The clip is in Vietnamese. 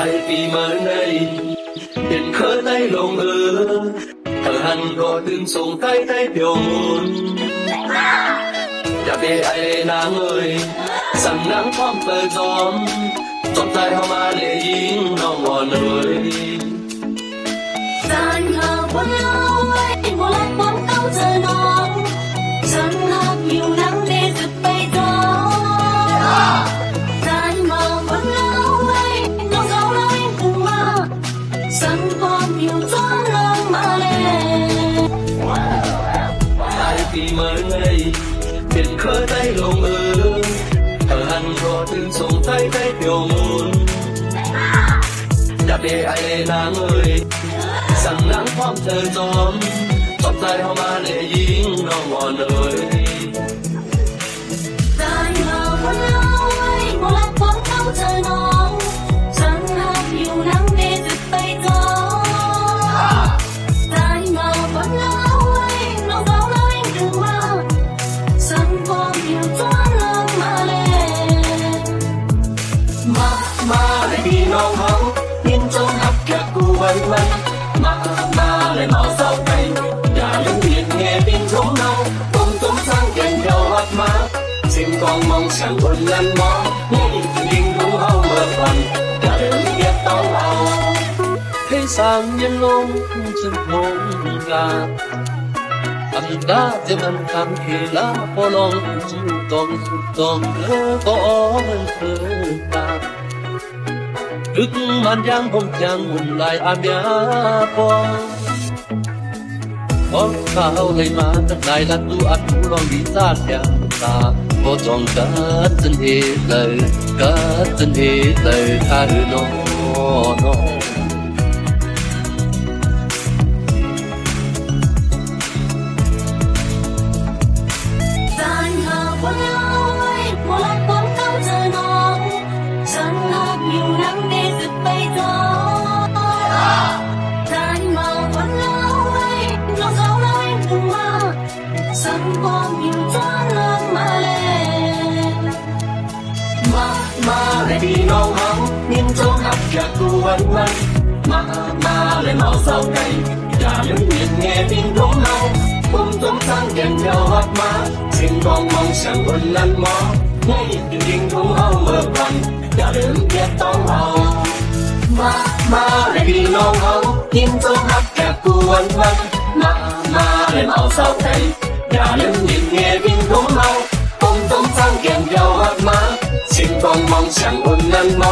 ai vì mơ này biển khơ tay lòng ơ. Thở hằn đỏ tương sông tay tay biểu môn đã về ai nắng ơi sẵn nắng phong tờ gió giọt tay hoa ma lệ yên nó ngọn ơi Tàn ngờ quân lâu yêu nhiều gió mà lên ai vì mơ ngây biển khơi tay lồng ư thở hằn gọi tương sống tay tay biểu môn Đặt về ai nàng ơi sẵn nắng phong thơ gió giọt tay hoa ma lệ dính nó ngọn ơi Ta ngờ quân lâu ấy, một lát bóng câu trời nổi. Cu vân vân ma ma lại mò sau cây và những biển nghe tiếng trống nâu cùng tung sang kèn theo hát má xin con mong chẳng quân lăn mò. Nhìn thú hâu mơ phần cả đời biết tao hào thế sang nhân long chân hồn ga anh đã đem anh tham khi lá phố long chú tông chú man giang không chẳng muốn lại am ya po Con khao lấy mà đất lại là tu ăn tu lòng đi xa nhà ta. Vô trong cá chân hề lời cá chân hề lời tha hư nó nó. Sân còn mà lên. Đi nhìn những biển nghe sang kèn theo hót má xin con mong chẳng quân lăn mò. Nghe những tiếng thú hâu mơ phần cả đứng biết tao hào ma ma lại đi nong hóng nhìn trong hấp kẹt cu vân vân Ma ma lại mò sao cây 光梦想，我暖梦。